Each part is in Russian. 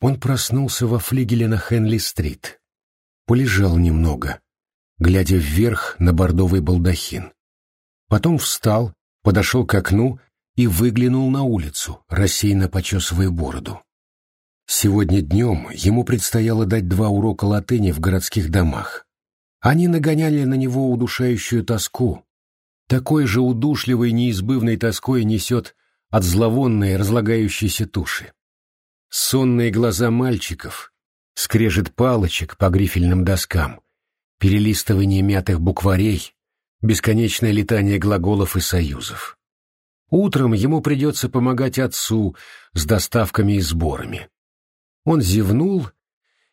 Он проснулся во флигеле на Хенли-стрит. Полежал немного, глядя вверх на бордовый балдахин. Потом встал, подошел к окну и выглянул на улицу, рассеянно почесывая бороду. Сегодня днем ему предстояло дать два урока латыни в городских домах. Они нагоняли на него удушающую тоску. Такой же удушливой неизбывной тоской несет от зловонной разлагающейся туши. Сонные глаза мальчиков, скрежет палочек по грифельным доскам, перелистывание мятых букварей, бесконечное летание глаголов и союзов. Утром ему придется помогать отцу с доставками и сборами. Он зевнул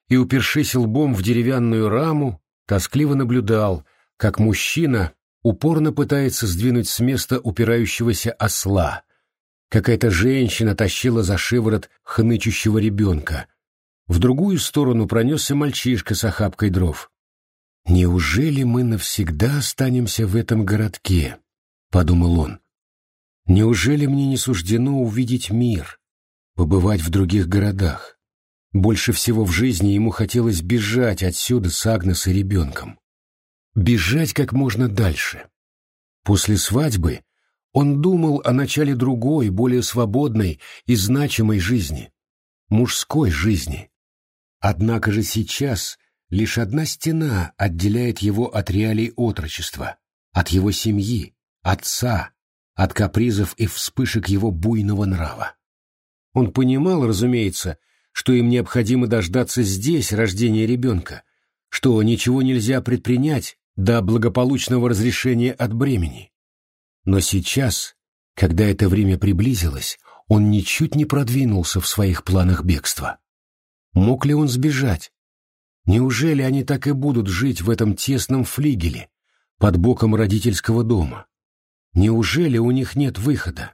и, упершись лбом в деревянную раму, тоскливо наблюдал, как мужчина упорно пытается сдвинуть с места упирающегося осла. Какая-то женщина тащила за шиворот хнычущего ребенка. В другую сторону пронесся мальчишка с охапкой дров. «Неужели мы навсегда останемся в этом городке?» — подумал он. «Неужели мне не суждено увидеть мир, побывать в других городах?» Больше всего в жизни ему хотелось бежать отсюда с Агнес и ребенком. Бежать как можно дальше. После свадьбы он думал о начале другой, более свободной и значимой жизни. Мужской жизни. Однако же сейчас Лишь одна стена отделяет его от реалий отрочества, от его семьи, отца, от капризов и вспышек его буйного нрава. Он понимал, разумеется, что им необходимо дождаться здесь рождения ребенка, что ничего нельзя предпринять до благополучного разрешения от бремени. Но сейчас, когда это время приблизилось, он ничуть не продвинулся в своих планах бегства. Мог ли он сбежать? Неужели они так и будут жить в этом тесном флигеле, под боком родительского дома? Неужели у них нет выхода?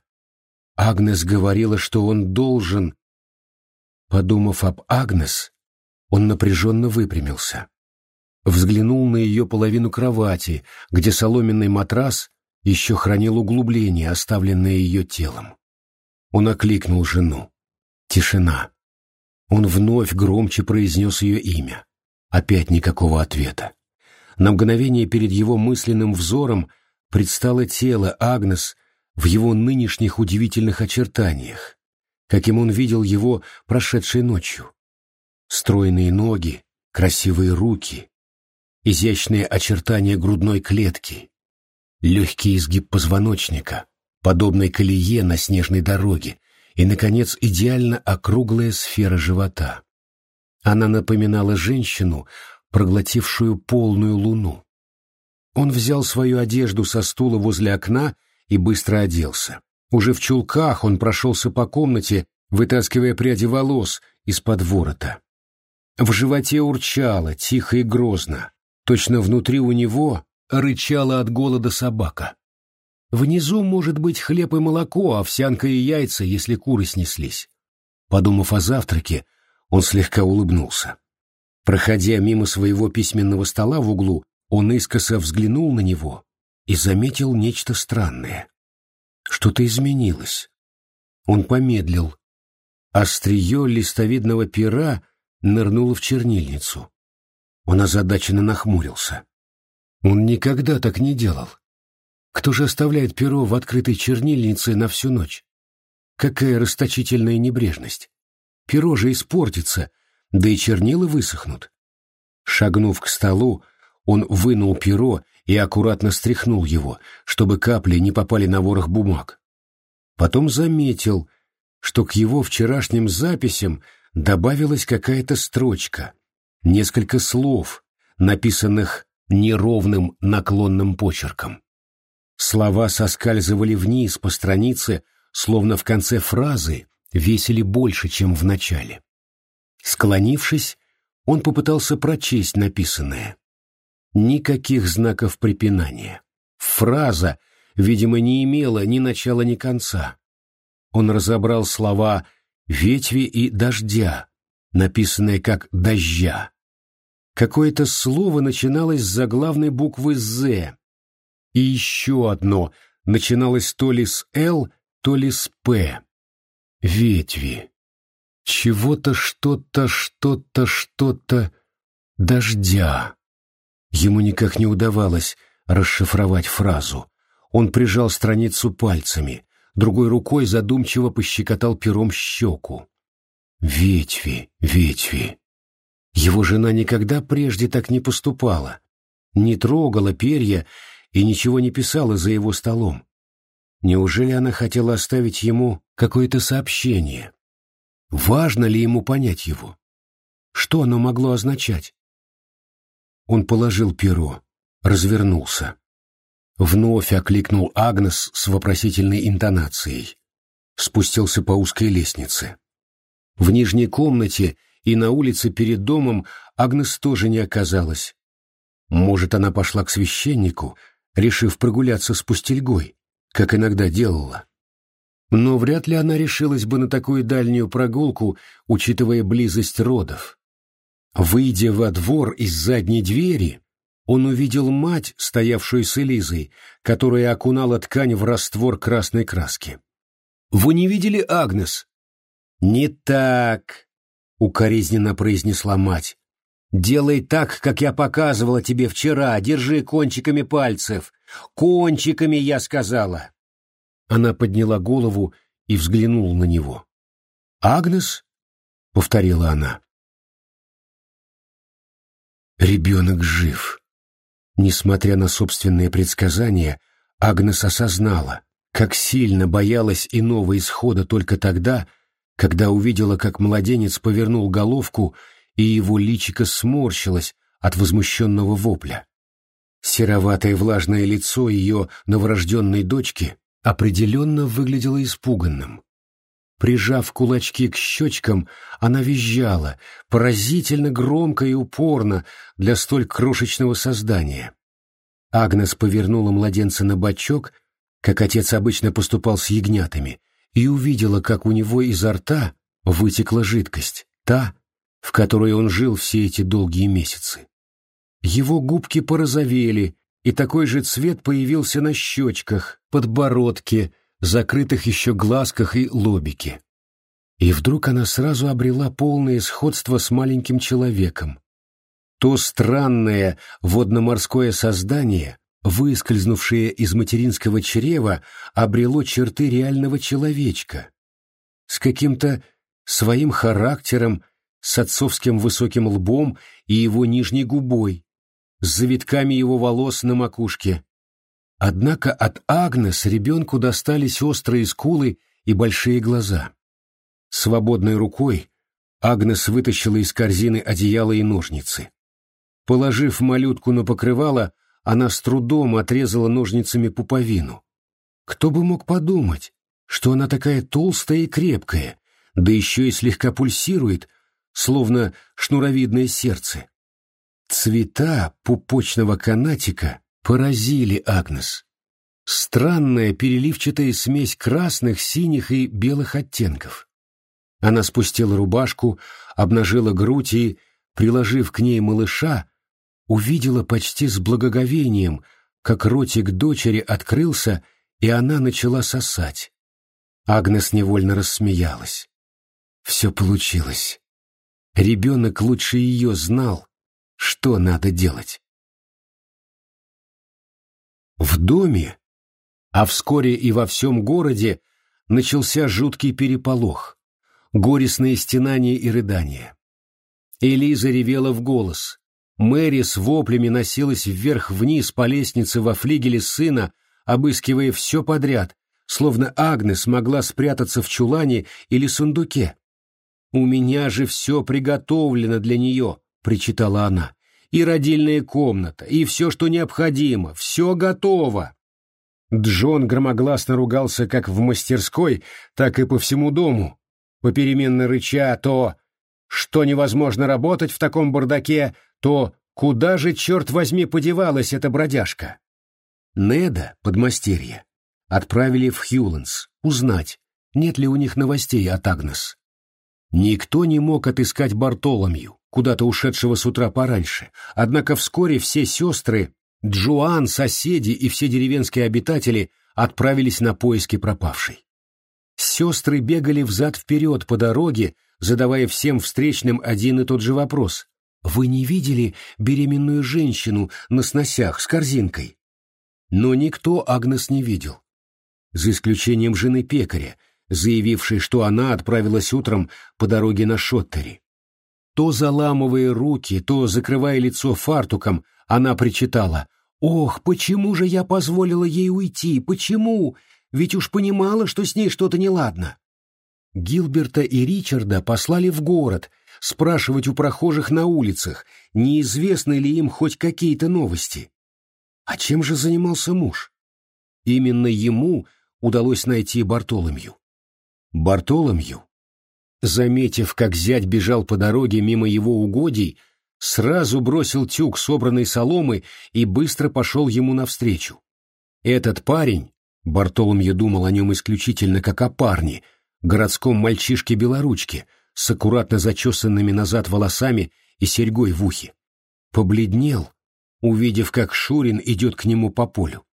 Агнес говорила, что он должен... Подумав об Агнес, он напряженно выпрямился. Взглянул на ее половину кровати, где соломенный матрас еще хранил углубление, оставленное ее телом. Он окликнул жену. Тишина. Он вновь громче произнес ее имя. Опять никакого ответа. На мгновение перед его мысленным взором предстало тело Агнес в его нынешних удивительных очертаниях, каким он видел его прошедшей ночью. Стройные ноги, красивые руки, изящные очертания грудной клетки, легкий изгиб позвоночника, подобной колее на снежной дороге, и, наконец, идеально округлая сфера живота. Она напоминала женщину, проглотившую полную луну. Он взял свою одежду со стула возле окна и быстро оделся. Уже в чулках он прошелся по комнате, вытаскивая пряди волос из-под ворота. В животе урчало, тихо и грозно. Точно внутри у него рычала от голода собака. Внизу может быть хлеб и молоко, овсянка и яйца, если куры снеслись. Подумав о завтраке, он слегка улыбнулся. Проходя мимо своего письменного стола в углу, он искоса взглянул на него и заметил нечто странное. Что-то изменилось. Он помедлил. Острие листовидного пера нырнуло в чернильницу. Он озадаченно нахмурился. Он никогда так не делал. Кто же оставляет перо в открытой чернильнице на всю ночь? Какая расточительная небрежность! Перо же испортится, да и чернила высохнут. Шагнув к столу, он вынул перо и аккуратно стряхнул его, чтобы капли не попали на ворох бумаг. Потом заметил, что к его вчерашним записям добавилась какая-то строчка, несколько слов, написанных неровным наклонным почерком. Слова соскальзывали вниз по странице, словно в конце фразы весили больше, чем в начале. Склонившись, он попытался прочесть написанное. Никаких знаков препинания. Фраза, видимо, не имела ни начала, ни конца. Он разобрал слова «ветви» и «дождя», написанные как «дождя». Какое-то слово начиналось с заглавной буквы «З», и еще одно начиналось то ли с «Л», то ли с «П». Ветви. Чего-то, что-то, что-то, что-то... Дождя. Ему никак не удавалось расшифровать фразу. Он прижал страницу пальцами, другой рукой задумчиво пощекотал пером щеку. Ветви, ветви. Его жена никогда прежде так не поступала, не трогала перья и ничего не писала за его столом. Неужели она хотела оставить ему какое-то сообщение? Важно ли ему понять его? Что оно могло означать? Он положил перо, развернулся. Вновь окликнул Агнес с вопросительной интонацией. Спустился по узкой лестнице. В нижней комнате и на улице перед домом Агнес тоже не оказалась. Может, она пошла к священнику, решив прогуляться с пустельгой, как иногда делала. Но вряд ли она решилась бы на такую дальнюю прогулку, учитывая близость родов. Выйдя во двор из задней двери, он увидел мать, стоявшую с Элизой, которая окунала ткань в раствор красной краски. «Вы не видели Агнес?» «Не так», — укоризненно произнесла мать. «Делай так, как я показывала тебе вчера, держи кончиками пальцев. Кончиками, я сказала!» Она подняла голову и взглянула на него. «Агнес?» — повторила она. Ребенок жив. Несмотря на собственные предсказания, Агнес осознала, как сильно боялась иного исхода только тогда, когда увидела, как младенец повернул головку, и его личико сморщилось от возмущенного вопля. Сероватое влажное лицо ее новорожденной дочки определенно выглядело испуганным. Прижав кулачки к щечкам, она визжала, поразительно громко и упорно для столь крошечного создания. Агнес повернула младенца на бочок, как отец обычно поступал с ягнятами, и увидела, как у него изо рта вытекла жидкость, та, в которой он жил все эти долгие месяцы. Его губки порозовели, и такой же цвет появился на щечках, подбородке, закрытых еще глазках и лобике. И вдруг она сразу обрела полное сходство с маленьким человеком. То странное водно-морское создание, выскользнувшее из материнского чрева, обрело черты реального человечка. С каким-то своим характером, с отцовским высоким лбом и его нижней губой, с завитками его волос на макушке, Однако от Агнес ребенку достались острые скулы и большие глаза. Свободной рукой Агнес вытащила из корзины одеяло и ножницы. Положив малютку на покрывало, она с трудом отрезала ножницами пуповину. Кто бы мог подумать, что она такая толстая и крепкая, да еще и слегка пульсирует, словно шнуровидное сердце. Цвета пупочного канатика поразили Агнес. Странная переливчатая смесь красных, синих и белых оттенков. Она спустила рубашку, обнажила грудь и, приложив к ней малыша, увидела почти с благоговением, как ротик дочери открылся, и она начала сосать. Агнес невольно рассмеялась. Все получилось. Ребенок лучше ее знал, что надо делать. В доме, а вскоре и во всем городе, начался жуткий переполох, горестные стенания и рыдания. Элиза ревела в голос. Мэри с воплями носилась вверх-вниз по лестнице во флигеле сына, обыскивая все подряд, словно Агнес могла спрятаться в чулане или сундуке. «У меня же все приготовлено для нее», — причитала она и родильная комната, и все, что необходимо, все готово. Джон громогласно ругался как в мастерской, так и по всему дому, попеременно рыча то, что невозможно работать в таком бардаке, то куда же, черт возьми, подевалась эта бродяжка. Неда, подмастерье, отправили в Хьюландс узнать, нет ли у них новостей от Агнес. Никто не мог отыскать Бартоломью, куда-то ушедшего с утра пораньше, однако вскоре все сестры, Джоан, соседи и все деревенские обитатели отправились на поиски пропавшей. Сестры бегали взад-вперед по дороге, задавая всем встречным один и тот же вопрос. «Вы не видели беременную женщину на сносях с корзинкой?» Но никто Агнес не видел. За исключением жены пекаря, заявившей, что она отправилась утром по дороге на Шоттери. То заламывая руки, то закрывая лицо фартуком, она причитала «Ох, почему же я позволила ей уйти? Почему? Ведь уж понимала, что с ней что-то неладно». Гилберта и Ричарда послали в город спрашивать у прохожих на улицах, неизвестны ли им хоть какие-то новости. А чем же занимался муж? Именно ему удалось найти Бартоломью. Бартоломью, заметив, как зять бежал по дороге мимо его угодий, сразу бросил тюк собранной соломы и быстро пошел ему навстречу. Этот парень, Бартоломью думал о нем исключительно как о парне, городском мальчишке-белоручке, с аккуратно зачесанными назад волосами и серьгой в ухе. Побледнел, увидев, как Шурин идет к нему по полю.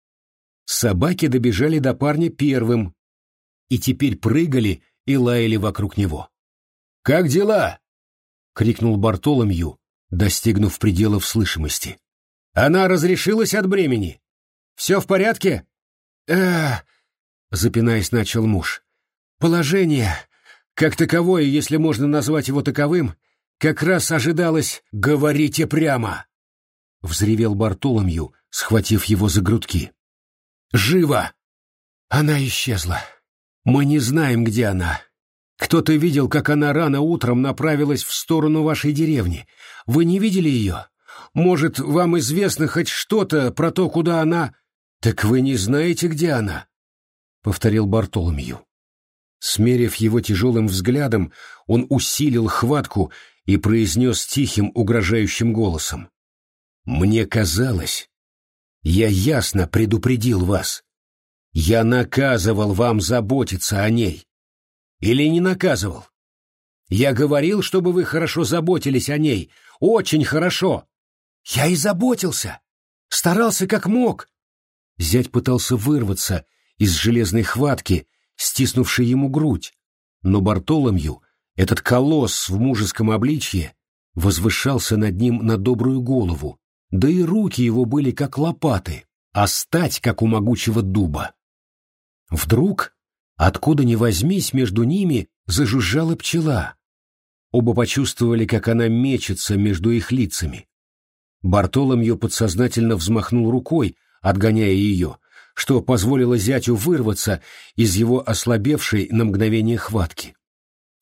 Собаки добежали до парня первым и теперь прыгали и лаяли вокруг него. «Как дела?» — крикнул Бартоломью, достигнув пределов слышимости. «Она разрешилась от бремени? Все в порядке?» «Эх...» — запинаясь, начал муж. Положение, как таковое, если можно назвать его таковым, как раз ожидалось «говорите прямо», — взревел Бартоломью, схватив его за грудки. «Живо!» Она исчезла. Мы не знаем, где она. Кто-то видел, как она рано утром направилась в сторону вашей деревни. Вы не видели ее? Может, вам известно хоть что-то про то, куда она... Так вы не знаете, где она? — повторил Бартоломью. Смерив его тяжелым взглядом, он усилил хватку и произнес тихим, угрожающим голосом. «Мне казалось, я ясно предупредил вас. Я наказывал вам заботиться о ней. Или не наказывал? Я говорил, чтобы вы хорошо заботились о ней. Очень хорошо. Я и заботился. Старался как мог». Зять пытался вырваться из железной хватки, стиснувший ему грудь, но Бартоломью, этот колосс в мужеском обличье, возвышался над ним на добрую голову, да и руки его были как лопаты, а стать, как у могучего дуба. Вдруг, откуда ни возьмись, между ними зажужжала пчела. Оба почувствовали, как она мечется между их лицами. Бартоломью подсознательно взмахнул рукой, отгоняя ее, что позволило зятю вырваться из его ослабевшей на мгновение хватки.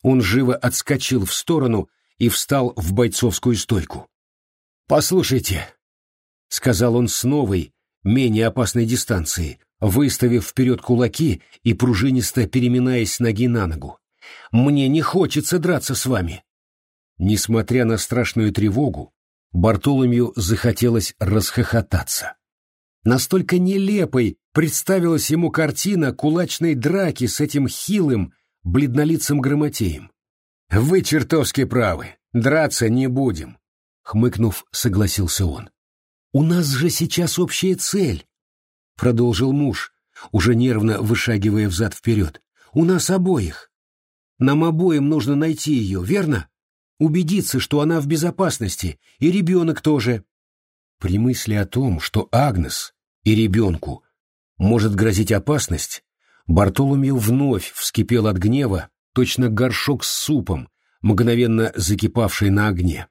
Он живо отскочил в сторону и встал в бойцовскую стойку. «Послушайте», — сказал он с новой, менее опасной дистанции, выставив вперед кулаки и пружинисто переминаясь с ноги на ногу. «Мне не хочется драться с вами». Несмотря на страшную тревогу, Бартоломью захотелось расхохотаться. Настолько нелепой представилась ему картина кулачной драки с этим хилым, бледнолицым грамотеем. «Вы чертовски правы, драться не будем», — хмыкнув, согласился он. «У нас же сейчас общая цель», — продолжил муж, уже нервно вышагивая взад-вперед. «У нас обоих. Нам обоим нужно найти ее, верно? Убедиться, что она в безопасности, и ребенок тоже». При мысли о том, что Агнес и ребенку может грозить опасность, Бартоломью вновь вскипел от гнева, точно горшок с супом, мгновенно закипавший на огне.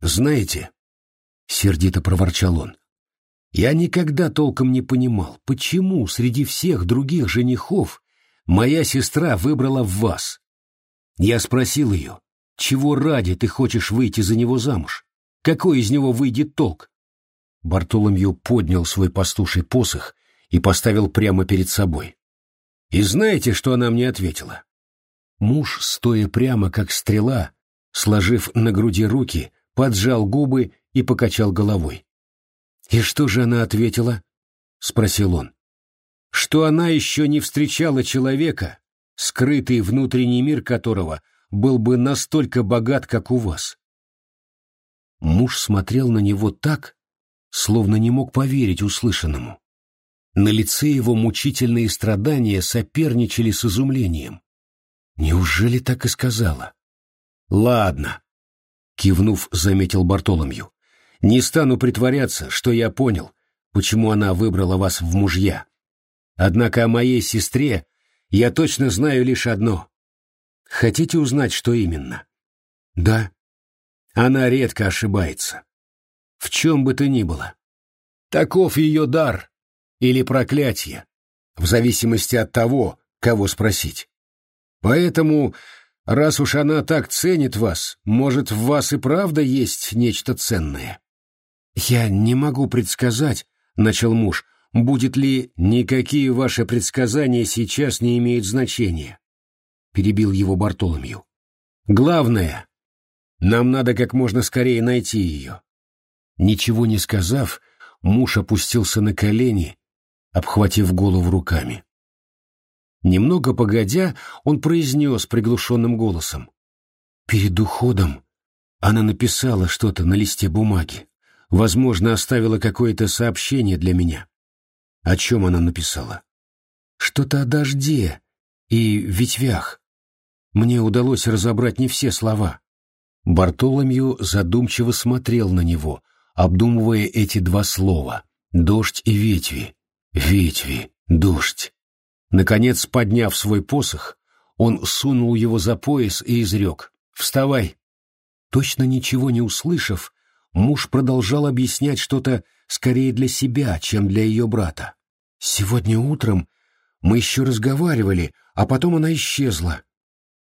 «Знаете», — сердито проворчал он, — «я никогда толком не понимал, почему среди всех других женихов моя сестра выбрала вас. Я спросил ее, чего ради ты хочешь выйти за него замуж? Какой из него выйдет толк? Бартоломью поднял свой пастуший посох и поставил прямо перед собой. И знаете, что она мне ответила? Муж, стоя прямо, как стрела, сложив на груди руки, поджал губы и покачал головой. «И что же она ответила?» — спросил он. «Что она еще не встречала человека, скрытый внутренний мир которого был бы настолько богат, как у вас». Муж смотрел на него так, словно не мог поверить услышанному. На лице его мучительные страдания соперничали с изумлением. Неужели так и сказала? «Ладно», — кивнув, заметил Бартоломью. «Не стану притворяться, что я понял, почему она выбрала вас в мужья. Однако о моей сестре я точно знаю лишь одно. Хотите узнать, что именно?» «Да». «Она редко ошибается. В чем бы то ни было. Таков ее дар или проклятие, в зависимости от того, кого спросить. Поэтому Раз уж она так ценит вас, может, в вас и правда есть нечто ценное. Я не могу предсказать, — начал муж, — будет ли никакие ваши предсказания сейчас не имеют значения. Перебил его Бартоломью. Главное, нам надо как можно скорее найти ее. Ничего не сказав, муж опустился на колени, обхватив голову руками. Немного погодя, он произнес приглушенным голосом. «Перед уходом она написала что-то на листе бумаги. Возможно, оставила какое-то сообщение для меня. О чем она написала? Что-то о дожде и ветвях. Мне удалось разобрать не все слова. Бартоломью задумчиво смотрел на него, обдумывая эти два слова — дождь и ветви, ветви, дождь. Наконец, подняв свой посох, он сунул его за пояс и изрек «Вставай!». Точно ничего не услышав, муж продолжал объяснять что-то скорее для себя, чем для ее брата. «Сегодня утром мы еще разговаривали, а потом она исчезла.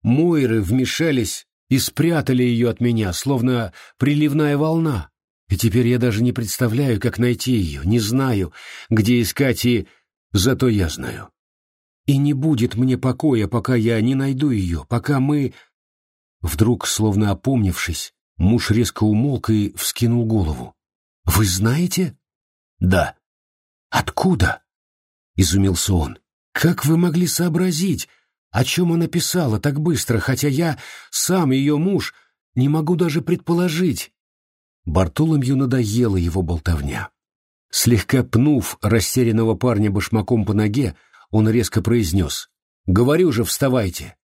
Мойры вмешались и спрятали ее от меня, словно приливная волна. И теперь я даже не представляю, как найти ее, не знаю, где искать и... Зато я знаю. И не будет мне покоя, пока я не найду ее, пока мы...» Вдруг, словно опомнившись, муж резко умолк и вскинул голову. «Вы знаете?» «Да». «Откуда?» — изумился он. «Как вы могли сообразить, о чем она писала так быстро, хотя я, сам ее муж, не могу даже предположить?» Бартоломью надоела его болтовня. Слегка пнув растерянного парня башмаком по ноге, он резко произнес. «Говорю же, вставайте!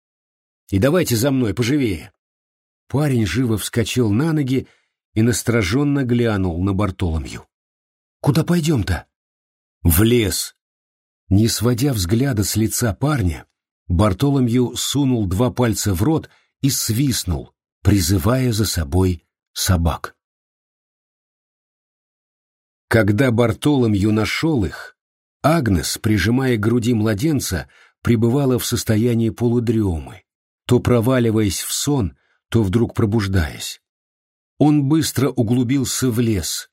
И давайте за мной, поживее!» Парень живо вскочил на ноги и настороженно глянул на Бартоломью. «Куда пойдем-то?» «В лес!» Не сводя взгляда с лица парня, Бартоломью сунул два пальца в рот и свистнул, призывая за собой собак. Когда Бартоломью нашел их, Агнес, прижимая к груди младенца, пребывала в состоянии полудремы, то проваливаясь в сон, то вдруг пробуждаясь. Он быстро углубился в лес.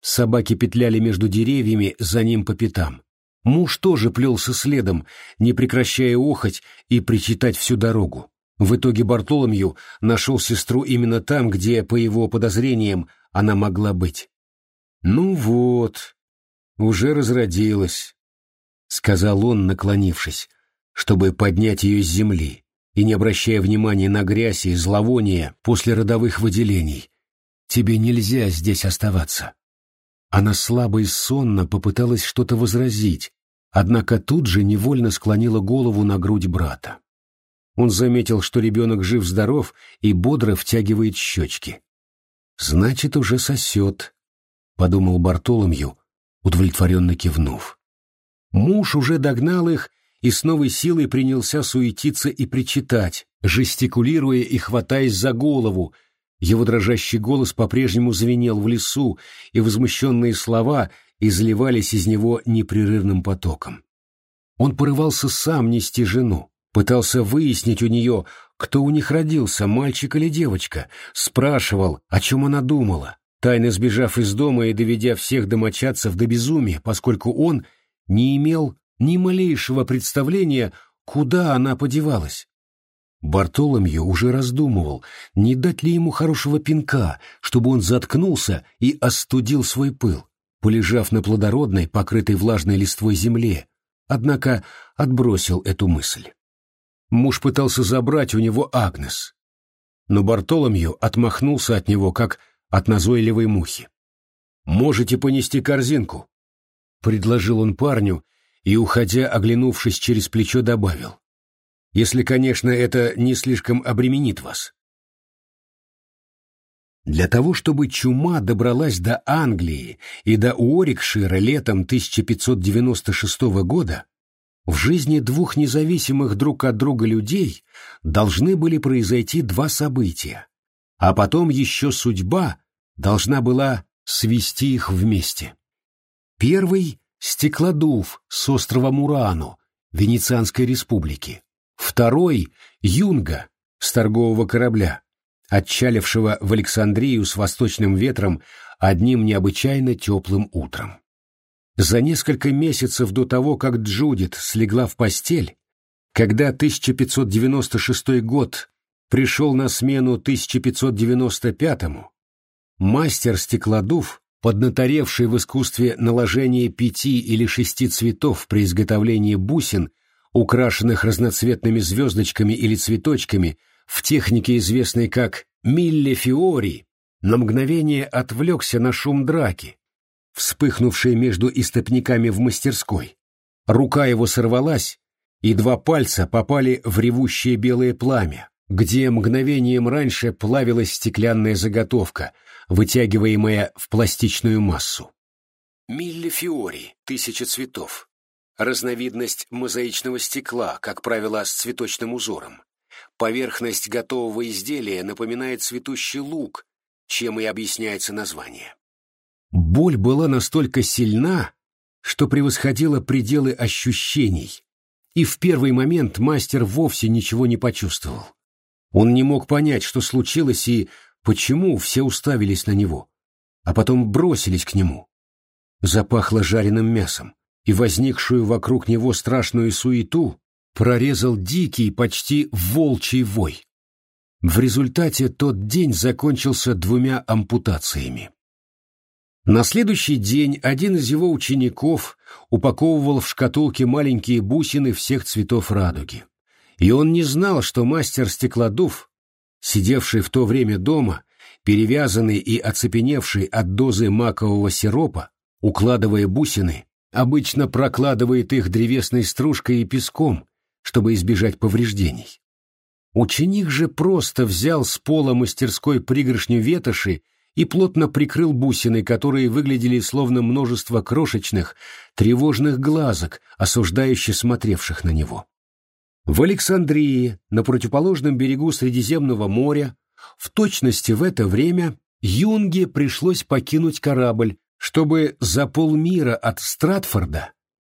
Собаки петляли между деревьями за ним по пятам. Муж тоже плелся следом, не прекращая охоть и причитать всю дорогу. В итоге Бартоломью нашел сестру именно там, где, по его подозрениям, она могла быть. «Ну вот», уже разродилась», — сказал он, наклонившись, чтобы поднять ее с земли и не обращая внимания на грязь и зловоние после родовых выделений. «Тебе нельзя здесь оставаться». Она слабо и сонно попыталась что-то возразить, однако тут же невольно склонила голову на грудь брата. Он заметил, что ребенок жив-здоров и бодро втягивает щечки. «Значит, уже сосет», — подумал Бартоломью, удовлетворенно кивнув. Муж уже догнал их и с новой силой принялся суетиться и причитать, жестикулируя и хватаясь за голову. Его дрожащий голос по-прежнему звенел в лесу, и возмущенные слова изливались из него непрерывным потоком. Он порывался сам нести жену, пытался выяснить у нее, кто у них родился, мальчик или девочка, спрашивал, о чем она думала, тайно сбежав из дома и доведя всех домочадцев до безумия, поскольку он не имел ни малейшего представления, куда она подевалась. Бартоломью уже раздумывал, не дать ли ему хорошего пинка, чтобы он заткнулся и остудил свой пыл, полежав на плодородной, покрытой влажной листвой земле, однако отбросил эту мысль. Муж пытался забрать у него Агнес, но Бартоломью отмахнулся от него, как от назойливой мухи. «Можете понести корзинку», — предложил он парню и, уходя, оглянувшись через плечо, добавил. «Если, конечно, это не слишком обременит вас». Для того, чтобы чума добралась до Англии и до Уорикшира летом 1596 года, в жизни двух независимых друг от друга людей должны были произойти два события, а потом еще судьба должна была свести их вместе. Первый — стеклодув с острова Мурану, Венецианской республики. Второй — Юнга с торгового корабля, отчалившего в Александрию с восточным ветром одним необычайно теплым утром. За несколько месяцев до того, как Джудит слегла в постель, когда 1596 год пришел на смену 1595-му, мастер-стеклодув, поднаторевший в искусстве наложения пяти или шести цветов при изготовлении бусин, украшенных разноцветными звездочками или цветочками, в технике, известной как «милле фиори», на мгновение отвлекся на шум драки, вспыхнувшей между истопниками в мастерской. Рука его сорвалась, и два пальца попали в ревущее белое пламя, где мгновением раньше плавилась стеклянная заготовка, вытягиваемая в пластичную массу. Милле фиори, тысяча цветов. Разновидность мозаичного стекла, как правило, с цветочным узором. Поверхность готового изделия напоминает цветущий лук, чем и объясняется название. Боль была настолько сильна, что превосходила пределы ощущений, и в первый момент мастер вовсе ничего не почувствовал. Он не мог понять, что случилось и почему все уставились на него, а потом бросились к нему. Запахло жареным мясом, и возникшую вокруг него страшную суету прорезал дикий, почти волчий вой. В результате тот день закончился двумя ампутациями. На следующий день один из его учеников упаковывал в шкатулки маленькие бусины всех цветов радуги. И он не знал, что мастер стеклодув, сидевший в то время дома, перевязанный и оцепеневший от дозы макового сиропа, укладывая бусины, обычно прокладывает их древесной стружкой и песком, чтобы избежать повреждений. Ученик же просто взял с пола мастерской пригоршню ветоши и плотно прикрыл бусины, которые выглядели словно множество крошечных, тревожных глазок, осуждающе смотревших на него. В Александрии, на противоположном берегу Средиземного моря, в точности в это время Юнге пришлось покинуть корабль, чтобы за полмира от Стратфорда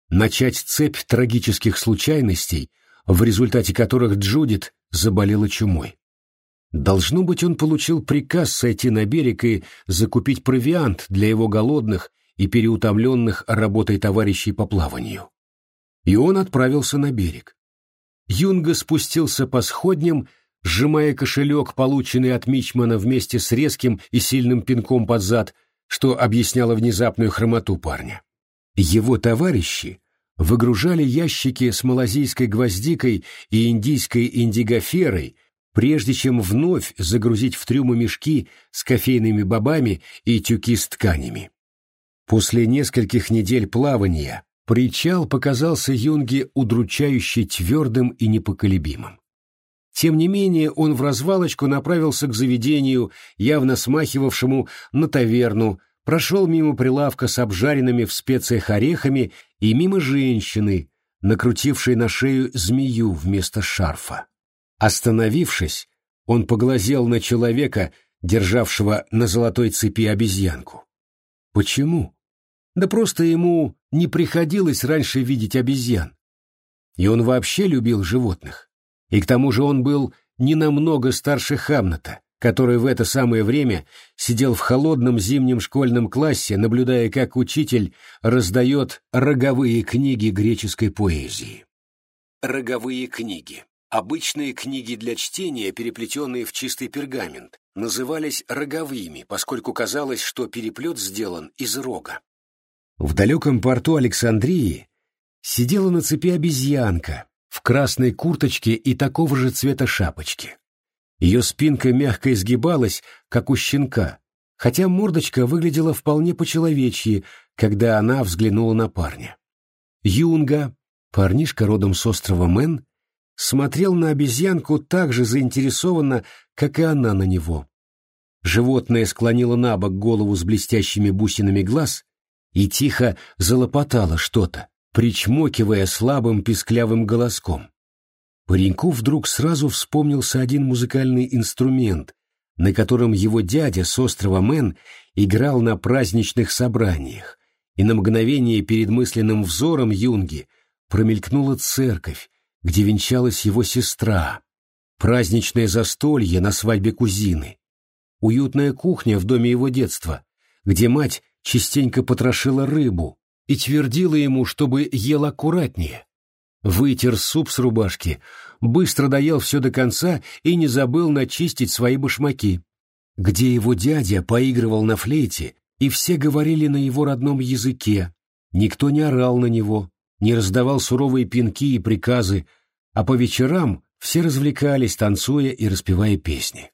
начать цепь трагических случайностей, в результате которых Джудит заболела чумой. Должно быть, он получил приказ сойти на берег и закупить провиант для его голодных и переутомленных работой товарищей по плаванию. И он отправился на берег. Юнга спустился по сходням, сжимая кошелек, полученный от Мичмана вместе с резким и сильным пинком под зад, что объясняло внезапную хромоту парня. Его товарищи выгружали ящики с малазийской гвоздикой и индийской индигоферой, прежде чем вновь загрузить в трюмы мешки с кофейными бобами и тюки с тканями. После нескольких недель плавания Причал показался Юнге удручающе твердым и непоколебимым. Тем не менее он в развалочку направился к заведению, явно смахивавшему на таверну, прошел мимо прилавка с обжаренными в специях орехами и мимо женщины, накрутившей на шею змею вместо шарфа. Остановившись, он поглазел на человека, державшего на золотой цепи обезьянку. Почему? Да просто ему не приходилось раньше видеть обезьян. И он вообще любил животных. И к тому же он был не намного старше Хамната, который в это самое время сидел в холодном зимнем школьном классе, наблюдая, как учитель раздает роговые книги греческой поэзии. Роговые книги. Обычные книги для чтения, переплетенные в чистый пергамент, назывались роговыми, поскольку казалось, что переплет сделан из рога. В далеком порту Александрии сидела на цепи обезьянка в красной курточке и такого же цвета шапочки. Ее спинка мягко изгибалась, как у щенка, хотя мордочка выглядела вполне по-человечьи, когда она взглянула на парня. Юнга, парнишка родом с острова Мэн, смотрел на обезьянку так же заинтересованно, как и она на него. Животное склонило на бок голову с блестящими бусинами глаз и тихо залопотало что-то, причмокивая слабым писклявым голоском. Пареньку вдруг сразу вспомнился один музыкальный инструмент, на котором его дядя с острова Мэн играл на праздничных собраниях, и на мгновение перед мысленным взором Юнги промелькнула церковь, где венчалась его сестра, праздничное застолье на свадьбе кузины, уютная кухня в доме его детства, где мать частенько потрошила рыбу и твердила ему, чтобы ел аккуратнее. Вытер суп с рубашки, быстро доел все до конца и не забыл начистить свои башмаки. Где его дядя поигрывал на флейте, и все говорили на его родном языке. Никто не орал на него, не раздавал суровые пинки и приказы, а по вечерам все развлекались, танцуя и распевая песни.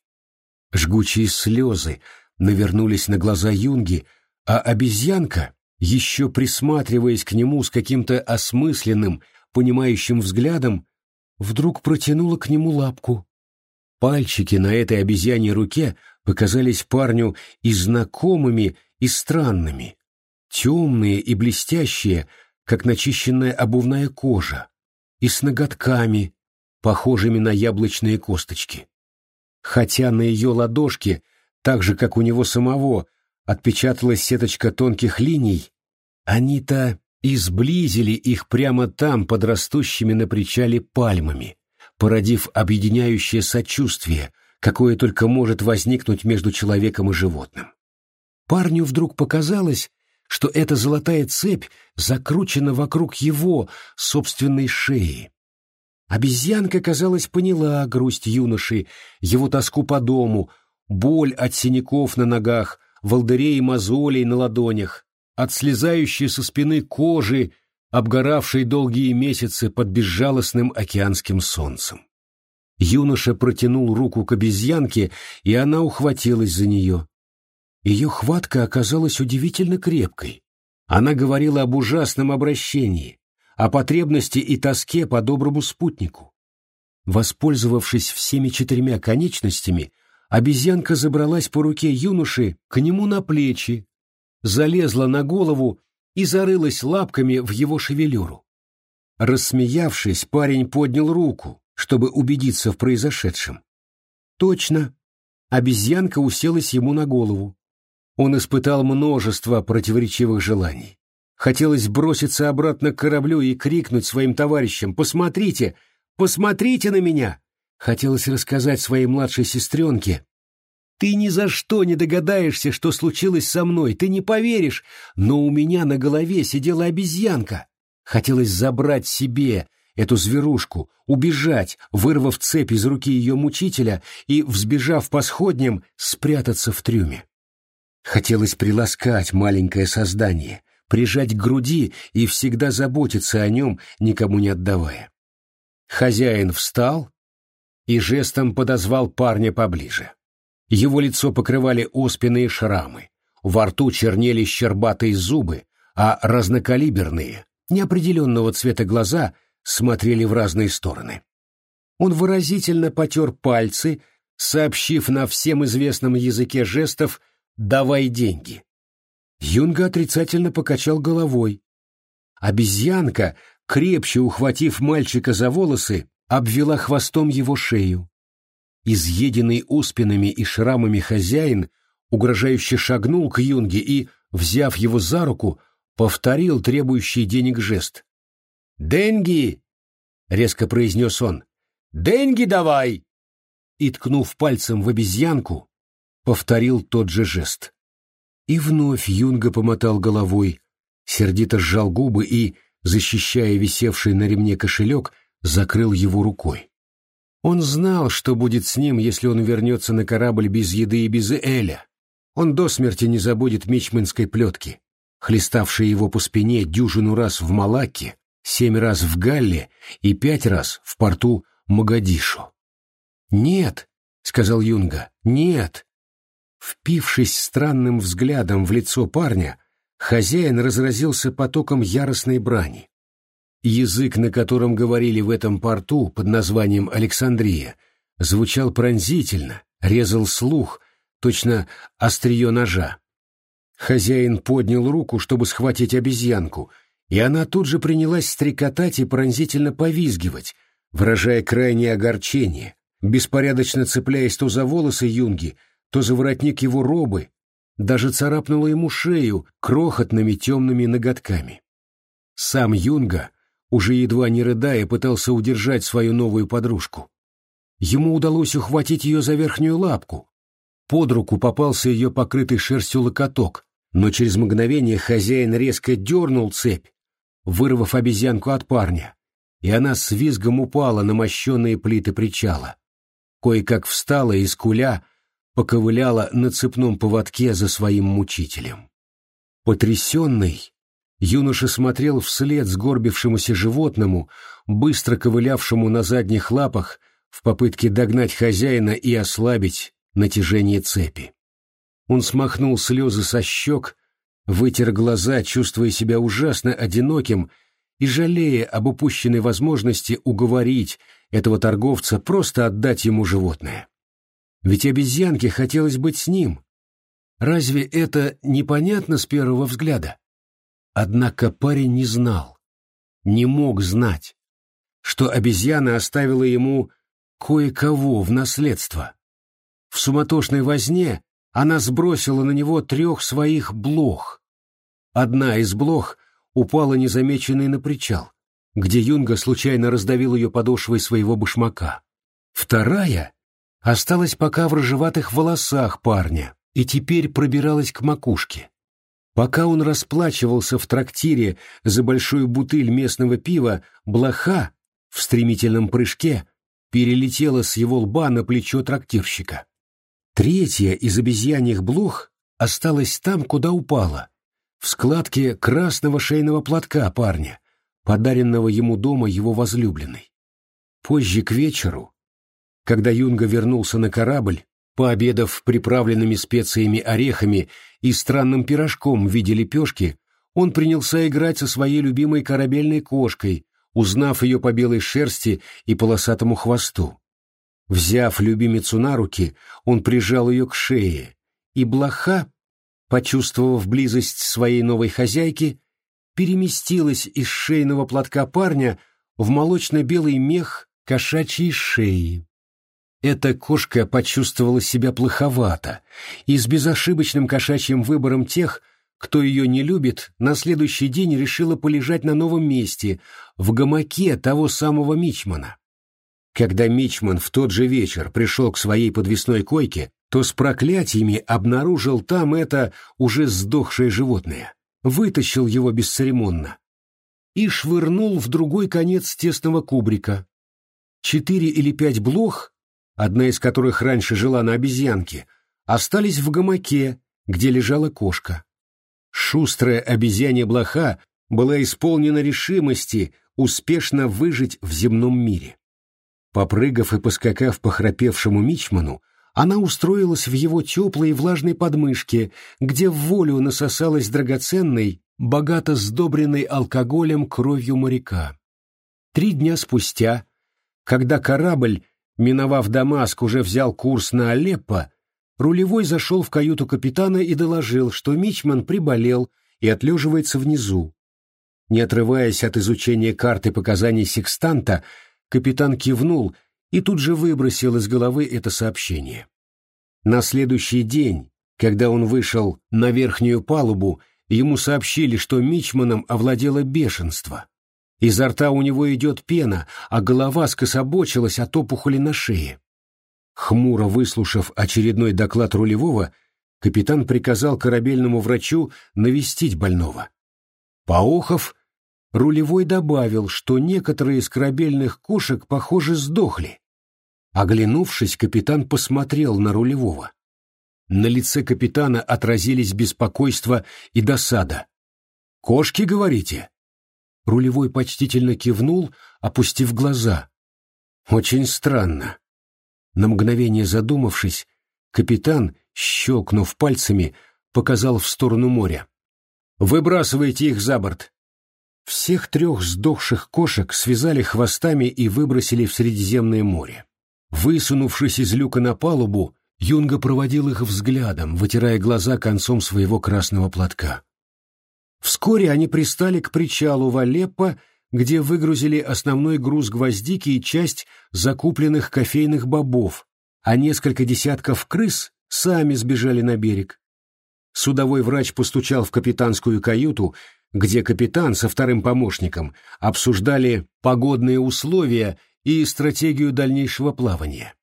Жгучие слезы навернулись на глаза Юнги, а обезьянка, еще присматриваясь к нему с каким-то осмысленным, понимающим взглядом, вдруг протянула к нему лапку. Пальчики на этой обезьяньей руке показались парню и знакомыми, и странными, темные и блестящие, как начищенная обувная кожа, и с ноготками, похожими на яблочные косточки. Хотя на ее ладошке, так же, как у него самого, отпечаталась сеточка тонких линий, они-то и сблизили их прямо там, под растущими на причале пальмами, породив объединяющее сочувствие, какое только может возникнуть между человеком и животным. Парню вдруг показалось, что эта золотая цепь закручена вокруг его собственной шеи. Обезьянка, казалось, поняла грусть юноши, его тоску по дому, боль от синяков на ногах, волдырей и мозолей на ладонях, от слезающей со спины кожи, обгоравшей долгие месяцы под безжалостным океанским солнцем. Юноша протянул руку к обезьянке, и она ухватилась за нее. Ее хватка оказалась удивительно крепкой. Она говорила об ужасном обращении, о потребности и тоске по доброму спутнику. Воспользовавшись всеми четырьмя конечностями, обезьянка забралась по руке юноши к нему на плечи, залезла на голову и зарылась лапками в его шевелюру. Рассмеявшись, парень поднял руку, чтобы убедиться в произошедшем. Точно, обезьянка уселась ему на голову. Он испытал множество противоречивых желаний. Хотелось броситься обратно к кораблю и крикнуть своим товарищам «Посмотрите! Посмотрите на меня!» Хотелось рассказать своей младшей сестренке ты ни за что не догадаешься, что случилось со мной, ты не поверишь, но у меня на голове сидела обезьянка. Хотелось забрать себе эту зверушку, убежать, вырвав цепь из руки ее мучителя и, взбежав по сходням, спрятаться в трюме. Хотелось приласкать маленькое создание, прижать к груди и всегда заботиться о нем, никому не отдавая. Хозяин встал и жестом подозвал парня поближе. Его лицо покрывали оспины шрамы, во рту чернели щербатые зубы, а разнокалиберные, неопределенного цвета глаза смотрели в разные стороны. Он выразительно потер пальцы, сообщив на всем известном языке жестов «давай деньги». Юнга отрицательно покачал головой. Обезьянка, крепче ухватив мальчика за волосы, обвела хвостом его шею изъеденный оспинами и шрамами хозяин, угрожающе шагнул к юнге и, взяв его за руку, повторил требующий денег жест. «Деньги!» — резко произнес он. «Деньги давай!» И, ткнув пальцем в обезьянку, повторил тот же жест. И вновь Юнга помотал головой, сердито сжал губы и, защищая висевший на ремне кошелек, закрыл его рукой. Он знал, что будет с ним, если он вернется на корабль без еды и без Эля. Он до смерти не забудет мичманской плетки, хлеставшей его по спине дюжину раз в Малакке, семь раз в Галле и пять раз в порту Магадишу. «Нет», — сказал Юнга, — «нет». Впившись странным взглядом в лицо парня, хозяин разразился потоком яростной брани. Язык, на котором говорили в этом порту под названием Александрия, звучал пронзительно, резал слух, точно острие ножа. Хозяин поднял руку, чтобы схватить обезьянку, и она тут же принялась стрекотать и пронзительно повизгивать, выражая крайнее огорчение, беспорядочно цепляясь то за волосы Юнги, то за воротник его робы, даже царапнула ему шею крохотными темными ноготками. Сам Юнга, уже едва не рыдая, пытался удержать свою новую подружку. Ему удалось ухватить ее за верхнюю лапку. Под руку попался ее покрытый шерстью локоток, но через мгновение хозяин резко дернул цепь, вырвав обезьянку от парня, и она с визгом упала на мощенные плиты причала. Кое-как встала и, скуля, поковыляла на цепном поводке за своим мучителем. Потрясенный, юноша смотрел вслед сгорбившемуся животному, быстро ковылявшему на задних лапах в попытке догнать хозяина и ослабить натяжение цепи. Он смахнул слезы со щек, вытер глаза, чувствуя себя ужасно одиноким и жалея об упущенной возможности уговорить этого торговца просто отдать ему животное. Ведь обезьянке хотелось быть с ним. Разве это непонятно с первого взгляда? Однако парень не знал, не мог знать, что обезьяна оставила ему кое-кого в наследство. В суматошной возне она сбросила на него трех своих блох. Одна из блох упала незамеченной на причал, где Юнга случайно раздавил ее подошвой своего башмака. Вторая осталась пока в рыжеватых волосах парня и теперь пробиралась к макушке. Пока он расплачивался в трактире за большую бутыль местного пива, блоха в стремительном прыжке перелетела с его лба на плечо трактирщика. Третья из обезьяньих блох осталась там, куда упала, в складке красного шейного платка парня, подаренного ему дома его возлюбленной. Позже к вечеру, когда Юнга вернулся на корабль, пообедав приправленными специями орехами и странным пирожком в виде лепешки, он принялся играть со своей любимой корабельной кошкой, узнав ее по белой шерсти и полосатому хвосту. Взяв любимицу на руки, он прижал ее к шее, и блоха, почувствовав близость своей новой хозяйки, переместилась из шейного платка парня в молочно-белый мех кошачьей шеи. Эта кошка почувствовала себя плоховато, и с безошибочным кошачьим выбором тех, кто ее не любит, на следующий день решила полежать на новом месте, в гамаке того самого Мичмана. Когда Мичман в тот же вечер пришел к своей подвесной койке, то с проклятиями обнаружил там это уже сдохшее животное, вытащил его бесцеремонно и швырнул в другой конец тесного кубрика. Четыре или пять блох, одна из которых раньше жила на обезьянке, остались в гамаке, где лежала кошка. Шустрая обезьянья блоха была исполнена решимости успешно выжить в земном мире. Попрыгав и поскакав по храпевшему мичману, она устроилась в его теплой и влажной подмышке, где в волю насосалась драгоценной, богато сдобренной алкоголем кровью моряка. Три дня спустя, когда корабль, миновав Дамаск, уже взял курс на Алеппо, рулевой зашел в каюту капитана и доложил, что Мичман приболел и отлеживается внизу. Не отрываясь от изучения карты показаний секстанта, Капитан кивнул и тут же выбросил из головы это сообщение. На следующий день, когда он вышел на верхнюю палубу, ему сообщили, что Мичманом овладело бешенство. Изо рта у него идет пена, а голова скособочилась от опухоли на шее. Хмуро выслушав очередной доклад рулевого, капитан приказал корабельному врачу навестить больного. Поохов, рулевой добавил, что некоторые из корабельных кошек, похоже, сдохли. Оглянувшись, капитан посмотрел на рулевого. На лице капитана отразились беспокойство и досада. «Кошки, говорите?» Рулевой почтительно кивнул, опустив глаза. «Очень странно». На мгновение задумавшись, капитан, щелкнув пальцами, показал в сторону моря. «Выбрасывайте их за борт. Всех трех сдохших кошек связали хвостами и выбросили в Средиземное море. Высунувшись из люка на палубу, Юнга проводил их взглядом, вытирая глаза концом своего красного платка. Вскоре они пристали к причалу в Алеппо, где выгрузили основной груз гвоздики и часть закупленных кофейных бобов, а несколько десятков крыс сами сбежали на берег. Судовой врач постучал в капитанскую каюту, где капитан со вторым помощником обсуждали погодные условия и стратегию дальнейшего плавания.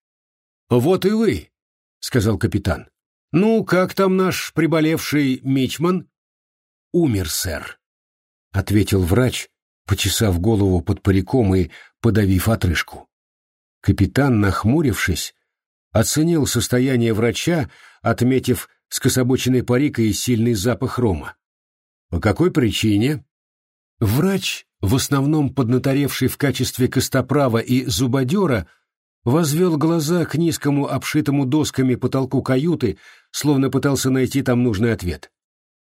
«Вот и вы», — сказал капитан. «Ну, как там наш приболевший мичман?» «Умер, сэр», — ответил врач, почесав голову под париком и подавив отрыжку. Капитан, нахмурившись, оценил состояние врача, отметив скособоченный парик и сильный запах рома. По какой причине? Врач, в основном поднаторевший в качестве костоправа и зубодера, возвел глаза к низкому обшитому досками потолку каюты, словно пытался найти там нужный ответ.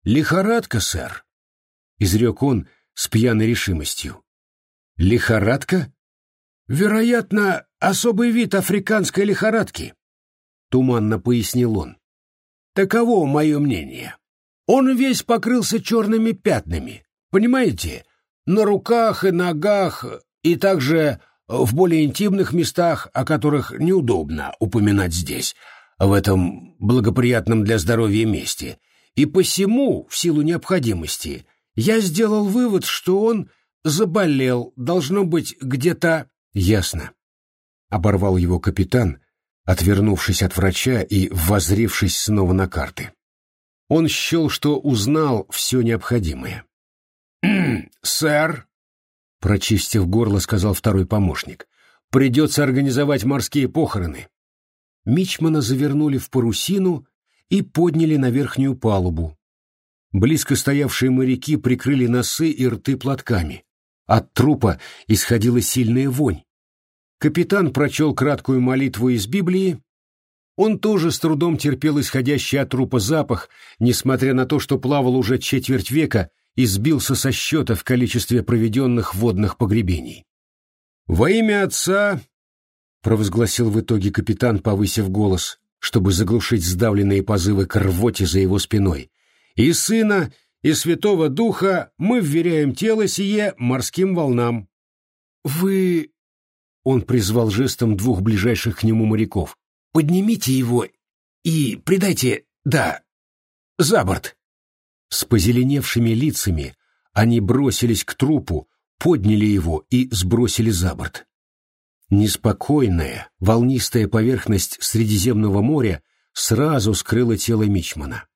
«Лихорадка, сэр», — изрек он с пьяной решимостью. «Лихорадка?» «Вероятно, особый вид африканской лихорадки», — туманно пояснил он. «Таково мое мнение. Он весь покрылся черными пятнами, понимаете? На руках и ногах, и также в более интимных местах, о которых неудобно упоминать здесь, в этом благоприятном для здоровья месте. И посему, в силу необходимости, я сделал вывод, что он заболел, должно быть, где-то... Ясно. Оборвал его капитан, отвернувшись от врача и воззрившись снова на карты. Он счел, что узнал все необходимое. «Сэр», — прочистив горло, сказал второй помощник, — «придется организовать морские похороны». Мичмана завернули в парусину и подняли на верхнюю палубу. Близко стоявшие моряки прикрыли носы и рты платками. От трупа исходила сильная вонь. Капитан прочел краткую молитву из Библии он тоже с трудом терпел исходящий от трупа запах, несмотря на то, что плавал уже четверть века и сбился со счета в количестве проведенных водных погребений. «Во имя Отца!» — провозгласил в итоге капитан, повысив голос, чтобы заглушить сдавленные позывы к рвоте за его спиной. «И Сына, и Святого Духа мы вверяем тело сие морским волнам». «Вы...» — он призвал жестом двух ближайших к нему моряков. Поднимите его и придайте, да, за борт. С позеленевшими лицами они бросились к трупу, подняли его и сбросили за борт. Неспокойная, волнистая поверхность Средиземного моря сразу скрыла тело Мичмана.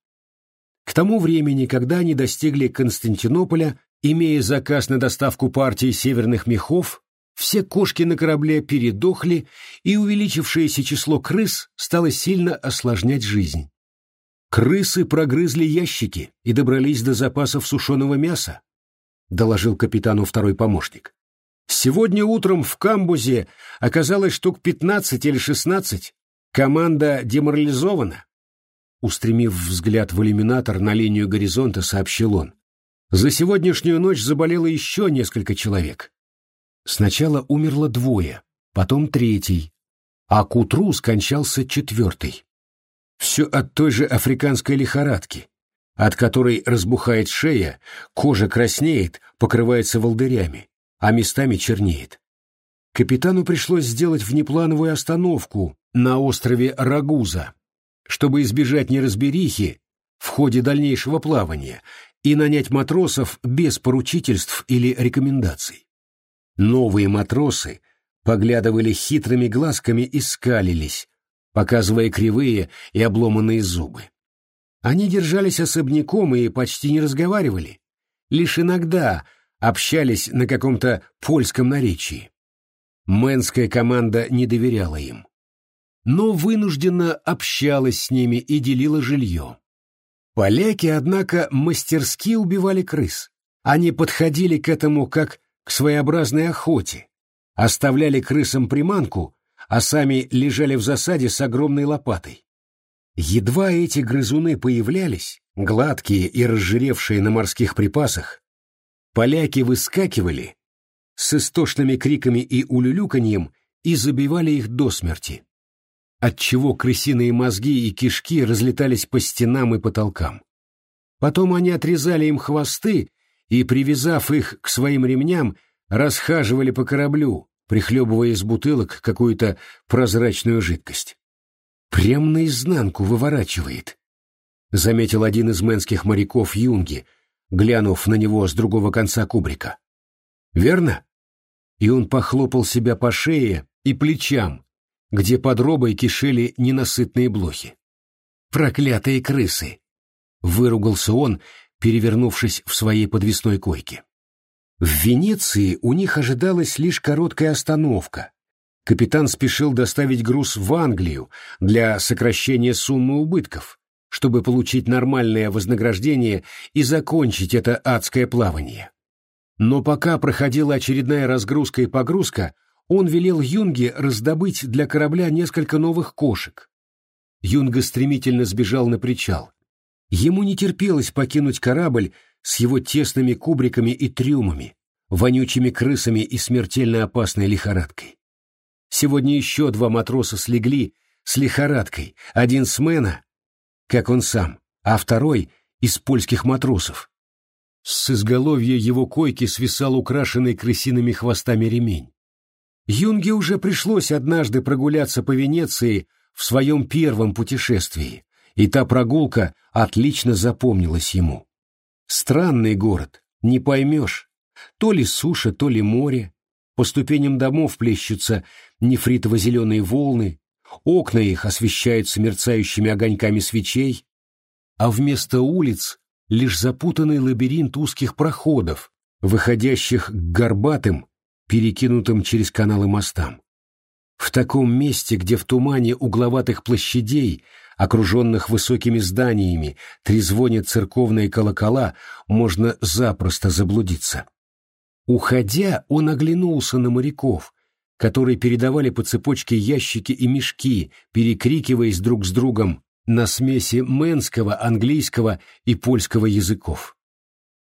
К тому времени, когда они достигли Константинополя, имея заказ на доставку партии северных мехов, все кошки на корабле передохли, и увеличившееся число крыс стало сильно осложнять жизнь. Крысы прогрызли ящики и добрались до запасов сушеного мяса, доложил капитану второй помощник. Сегодня утром в камбузе оказалось штук пятнадцать или шестнадцать. Команда деморализована. Устремив взгляд в иллюминатор на линию горизонта, сообщил он. За сегодняшнюю ночь заболело еще несколько человек. Сначала умерло двое, потом третий, а к утру скончался четвертый. Все от той же африканской лихорадки, от которой разбухает шея, кожа краснеет, покрывается волдырями, а местами чернеет. Капитану пришлось сделать внеплановую остановку на острове Рагуза, чтобы избежать неразберихи в ходе дальнейшего плавания и нанять матросов без поручительств или рекомендаций. Новые матросы поглядывали хитрыми глазками и скалились, показывая кривые и обломанные зубы. Они держались особняком и почти не разговаривали, лишь иногда общались на каком-то польском наречии. Мэнская команда не доверяла им. Но вынужденно общалась с ними и делила жилье. Поляки, однако, мастерски убивали крыс. Они подходили к этому как к своеобразной охоте, оставляли крысам приманку, а сами лежали в засаде с огромной лопатой. Едва эти грызуны появлялись, гладкие и разжиревшие на морских припасах, поляки выскакивали с истошными криками и улюлюканьем и забивали их до смерти. отчего крысиные мозги и кишки разлетались по стенам и потолкам. Потом они отрезали им хвосты и, привязав их к своим ремням, расхаживали по кораблю, прихлебывая из бутылок какую-то прозрачную жидкость. «Прям наизнанку выворачивает», — заметил один из мэнских моряков Юнги, глянув на него с другого конца кубрика. «Верно?» И он похлопал себя по шее и плечам, где под робой кишели ненасытные блохи. «Проклятые крысы!» — выругался он, перевернувшись в своей подвесной койке. В Венеции у них ожидалась лишь короткая остановка. Капитан спешил доставить груз в Англию для сокращения суммы убытков, чтобы получить нормальное вознаграждение и закончить это адское плавание. Но пока проходила очередная разгрузка и погрузка, он велел Юнге раздобыть для корабля несколько новых кошек. Юнга стремительно сбежал на причал. Ему не терпелось покинуть корабль с его тесными кубриками и трюмами, вонючими крысами и смертельно опасной лихорадкой. Сегодня еще два матроса слегли с лихорадкой, один с Мэна, как он сам, а второй из польских матросов. С изголовья его койки свисал украшенный крысиными хвостами ремень. Юнге уже пришлось однажды прогуляться по Венеции в своем первом путешествии, и та прогулка отлично запомнилась ему. Странный город, не поймешь. То ли суша, то ли море. По ступеням домов плещутся нефритово-зеленые волны, окна их освещаются мерцающими огоньками свечей, а вместо улиц лишь запутанный лабиринт узких проходов, выходящих к горбатым, перекинутым через каналы мостам. В таком месте, где в тумане угловатых площадей окруженных высокими зданиями, трезвонят церковные колокола, можно запросто заблудиться. Уходя, он оглянулся на моряков, которые передавали по цепочке ящики и мешки, перекрикиваясь друг с другом на смеси мэнского, английского и польского языков.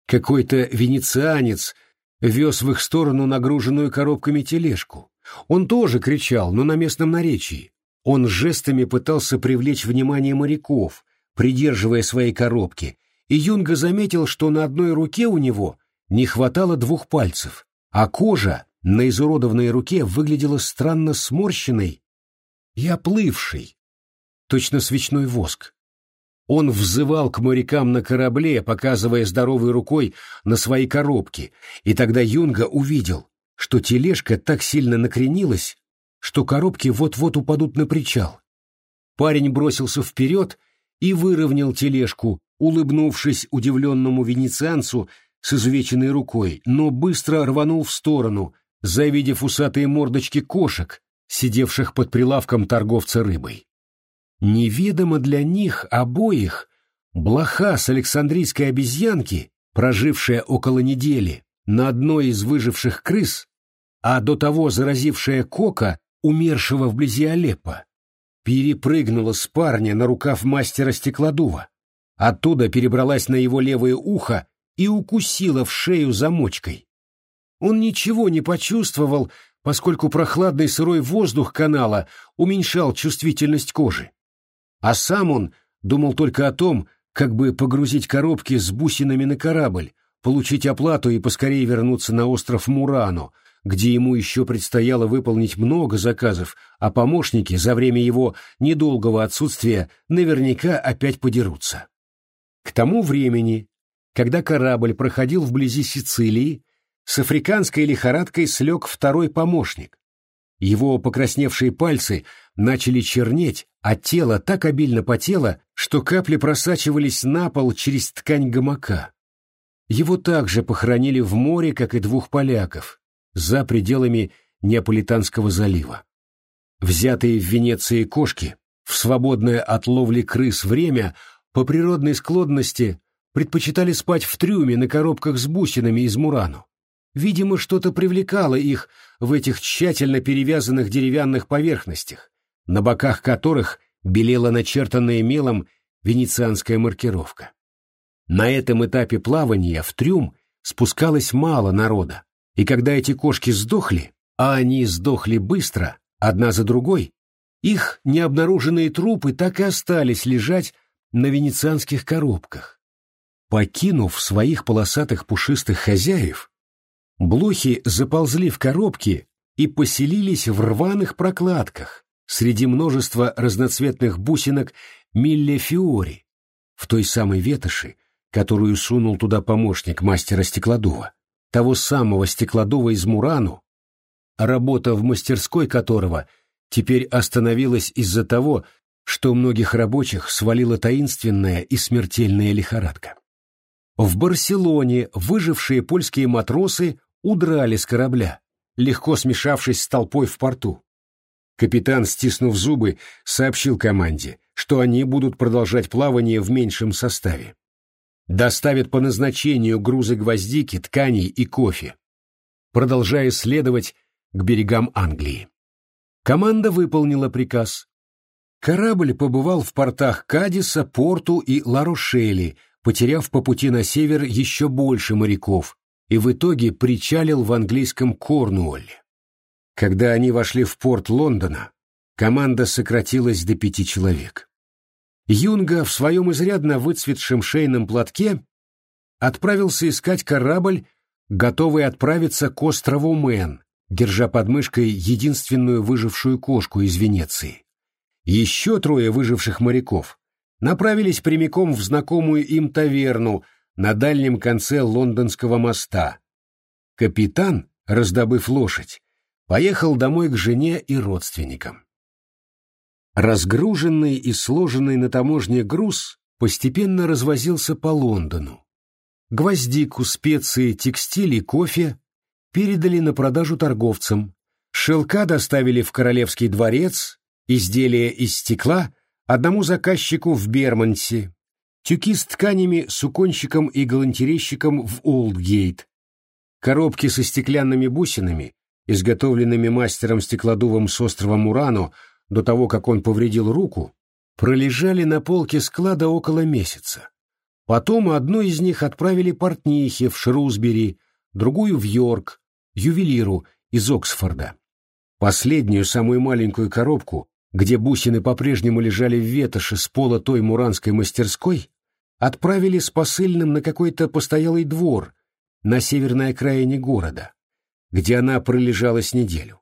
Какой-то венецианец вез в их сторону нагруженную коробками тележку. Он тоже кричал, но на местном наречии. Он жестами пытался привлечь внимание моряков, придерживая свои коробки, и Юнга заметил, что на одной руке у него не хватало двух пальцев, а кожа на изуродованной руке выглядела странно сморщенной и оплывшей, точно свечной воск. Он взывал к морякам на корабле, показывая здоровой рукой на свои коробки, и тогда Юнга увидел, что тележка так сильно накренилась, что коробки вот-вот упадут на причал. Парень бросился вперед и выровнял тележку, улыбнувшись удивленному венецианцу с изувеченной рукой, но быстро рванул в сторону, завидев усатые мордочки кошек, сидевших под прилавком торговца рыбой. Неведомо для них обоих блоха с Александрийской обезьянки, прожившая около недели на одной из выживших крыс, а до того заразившая Кока умершего вблизи Алеппо, перепрыгнула с парня на рукав мастера стеклодува, оттуда перебралась на его левое ухо и укусила в шею замочкой. Он ничего не почувствовал, поскольку прохладный сырой воздух канала уменьшал чувствительность кожи. А сам он думал только о том, как бы погрузить коробки с бусинами на корабль, получить оплату и поскорее вернуться на остров Мурано, где ему еще предстояло выполнить много заказов, а помощники за время его недолгого отсутствия наверняка опять подерутся. К тому времени, когда корабль проходил вблизи Сицилии, с африканской лихорадкой слег второй помощник. Его покрасневшие пальцы начали чернеть, а тело так обильно потело, что капли просачивались на пол через ткань гамака. Его также похоронили в море, как и двух поляков, за пределами Неаполитанского залива. Взятые в Венеции кошки в свободное от ловли крыс время по природной склонности предпочитали спать в трюме на коробках с бусинами из мурану. Видимо, что-то привлекало их в этих тщательно перевязанных деревянных поверхностях, на боках которых белела начертанная мелом венецианская маркировка. На этом этапе плавания в трюм спускалось мало народа, и когда эти кошки сдохли, а они сдохли быстро, одна за другой, Их необнаруженные трупы так и остались лежать на венецианских коробках. Покинув своих полосатых пушистых хозяев, блохи заползли в коробки и поселились в рваных прокладках среди множества разноцветных бусинок Милле Фиори, в той самой ветоши, которую сунул туда помощник мастера Стеклодува, того самого Стеклодува из Мурану, работа в мастерской которого теперь остановилась из-за того, что многих рабочих свалила таинственная и смертельная лихорадка. В Барселоне выжившие польские матросы удрали с корабля, легко смешавшись с толпой в порту. Капитан, стиснув зубы, сообщил команде, что они будут продолжать плавание в меньшем составе. Доставят по назначению грузы гвоздики, тканей и кофе, продолжая следовать к берегам Англии. Команда выполнила приказ. Корабль побывал в портах Кадиса, Порту и Ларушели, потеряв по пути на север еще больше моряков, и в итоге причалил в английском Корнуолле. Когда они вошли в порт Лондона, команда сократилась до пяти человек. Юнга в своем изрядно выцветшем шейном платке отправился искать корабль, готовый отправиться к острову Мэн, держа под мышкой единственную выжившую кошку из Венеции. Еще трое выживших моряков направились прямиком в знакомую им таверну на дальнем конце лондонского моста. Капитан, раздобыв лошадь, поехал домой к жене и родственникам. Разгруженный и сложенный на таможне груз постепенно развозился по Лондону. Гвоздику, специи, текстиль и кофе передали на продажу торговцам. Шелка доставили в Королевский дворец, изделия из стекла одному заказчику в Бермонсе, тюки с тканями суконщикам и галантерейщикам в Олдгейт, коробки со стеклянными бусинами, изготовленными мастером стеклодувом с острова Мурано до того, как он повредил руку, пролежали на полке склада около месяца. Потом одну из них отправили портнихе в Шрусбери, другую в Йорк, ювелиру из Оксфорда. Последнюю, самую маленькую коробку, где бусины по-прежнему лежали в ветоши с пола той муранской мастерской, отправили с посыльным на какой-то постоялый двор на северной окраине города, где она пролежала с неделю.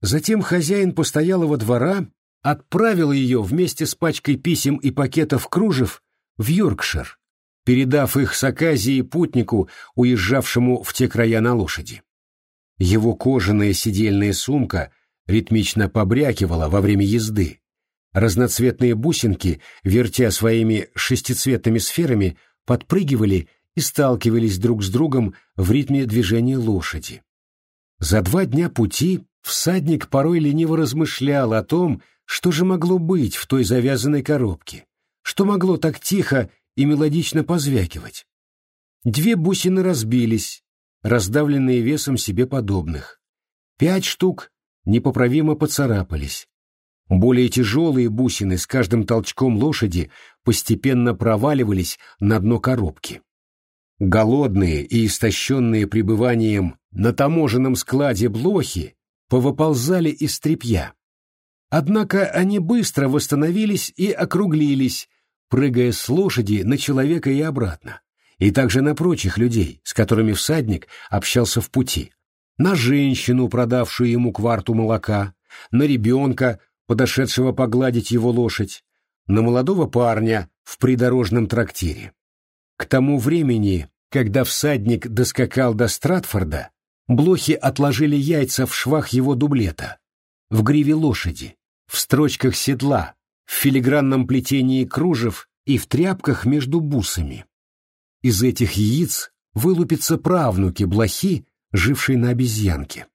Затем хозяин постоялого двора отправил ее вместе с пачкой писем и пакетов кружев в Йоркшир, передав их с Аказии путнику, уезжавшему в те края на лошади. Его кожаная сидельная сумка ритмично побрякивала во время езды. Разноцветные бусинки, вертя своими шестицветными сферами, подпрыгивали и сталкивались друг с другом в ритме движения лошади. За два дня пути всадник порой лениво размышлял о том, что же могло быть в той завязанной коробке, что могло так тихо и мелодично позвякивать. Две бусины разбились, раздавленные весом себе подобных. Пять штук непоправимо поцарапались. Более тяжелые бусины с каждым толчком лошади постепенно проваливались на дно коробки. Голодные и истощенные пребыванием на таможенном складе блохи повыползали из тряпья. Однако они быстро восстановились и округлились, прыгая с лошади на человека и обратно и также на прочих людей, с которыми всадник общался в пути, на женщину, продавшую ему кварту молока, на ребенка, подошедшего погладить его лошадь, на молодого парня в придорожном трактире. К тому времени, когда всадник доскакал до Стратфорда, блохи отложили яйца в швах его дублета, в гриве лошади, в строчках седла, в филигранном плетении кружев и в тряпках между бусами. Из этих яиц вылупятся правнуки блохи, жившей на обезьянке.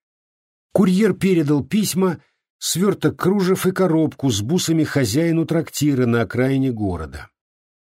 Курьер передал письма, сверток кружев и коробку с бусами хозяину трактира на окраине города.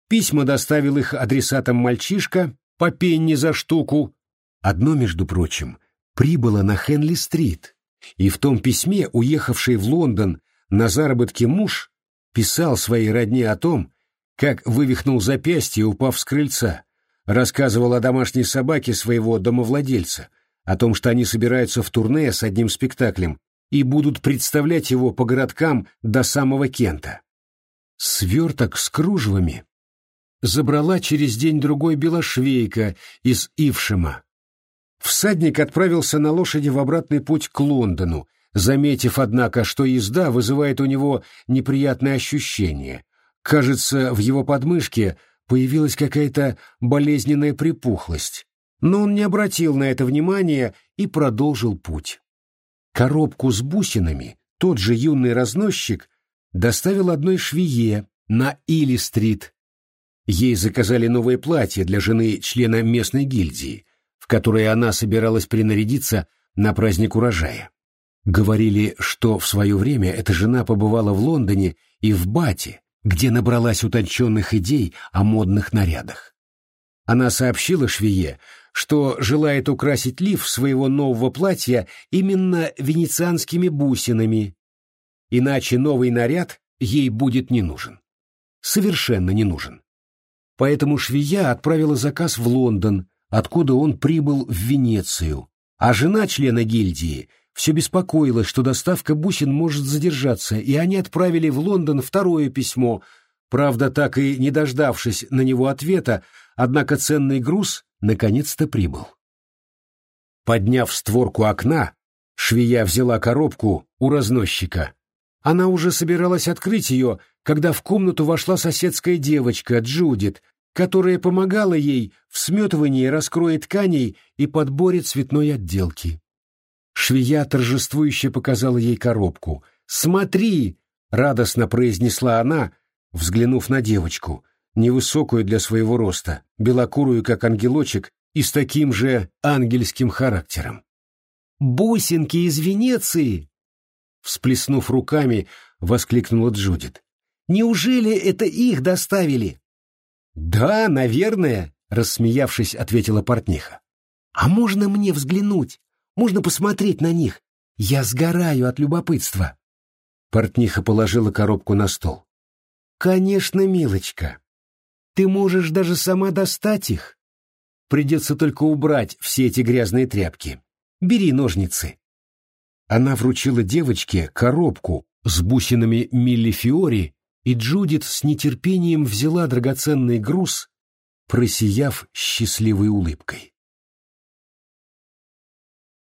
Письма доставил их адресатам мальчишка по пенни за штуку. Одно, между прочим, прибыло на Хенли-стрит, и в том письме, уехавший в Лондон на заработки муж, писал своей родне о том, как вывихнул запястье, упав с крыльца, рассказывал о домашней собаке своего домовладельца, о том, что они собираются в турне с одним спектаклем, и будут представлять его по городкам до самого Кента. Сверток с кружевами забрала через день-другой белошвейка из Ившима. Всадник отправился на лошади в обратный путь к Лондону, заметив, однако, что езда вызывает у него неприятное ощущение. Кажется, в его подмышке появилась какая-то болезненная припухлость. Но он не обратил на это внимания и продолжил путь. Коробку с бусинами тот же юный разносчик доставил одной швее на Или-стрит. Ей заказали новое платье для жены члена местной гильдии, в которое она собиралась принарядиться на праздник урожая. Говорили, что в свое время эта жена побывала в Лондоне и в Бате, где набралась утонченных идей о модных нарядах. Она сообщила швее, что желает украсить лиф своего нового платья именно венецианскими бусинами, иначе новый наряд ей будет не нужен. Совершенно не нужен. Поэтому швея отправила заказ в Лондон, откуда он прибыл в Венецию, а жена члена гильдии все беспокоилась, что доставка бусин может задержаться, и они отправили в Лондон второе письмо, правда, так и не дождавшись на него ответа, однако ценный груз наконец-то прибыл. Подняв створку окна, швея взяла коробку у разносчика. Она уже собиралась открыть ее, когда в комнату вошла соседская девочка, Джудит, которая помогала ей в сметывании раскроя тканей и подборе цветной отделки. Швея торжествующе показала ей коробку. «Смотри!» — радостно произнесла она, взглянув на девочку невысокую для своего роста, белокурую, как ангелочек, и с таким же ангельским характером. «Бусинки из Венеции!» Всплеснув руками, воскликнула Джудит. «Неужели это их доставили?» «Да, наверное», — рассмеявшись, ответила портниха. «А можно мне взглянуть? Можно посмотреть на них? Я сгораю от любопытства». Портниха положила коробку на стол. «Конечно, милочка. Ты можешь даже сама достать их. Придется только убрать все эти грязные тряпки. Бери ножницы. Она вручила девочке коробку с бусинами миллифиори, и Джудит с нетерпением взяла драгоценный груз, просияв счастливой улыбкой.